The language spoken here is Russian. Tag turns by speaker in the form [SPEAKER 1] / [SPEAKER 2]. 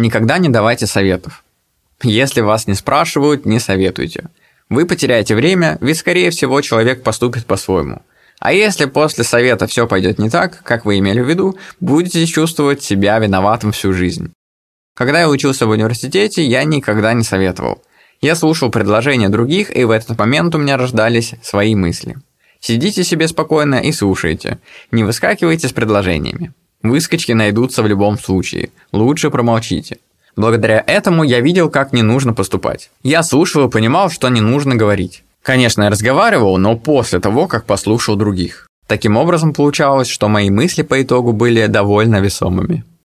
[SPEAKER 1] Никогда не давайте советов. Если вас не спрашивают, не советуйте. Вы потеряете время, ведь, скорее всего, человек поступит по-своему. А если после совета все пойдет не так, как вы имели в виду, будете чувствовать себя виноватым всю жизнь. Когда я учился в университете, я никогда не советовал. Я слушал предложения других, и в этот момент у меня рождались свои мысли. Сидите себе спокойно и слушайте. Не выскакивайте с предложениями. Выскочки найдутся в любом случае. Лучше промолчите. Благодаря этому я видел, как не нужно поступать. Я слушал и понимал, что не нужно говорить. Конечно, я разговаривал, но после того, как послушал других. Таким образом получалось, что мои мысли по итогу были довольно весомыми.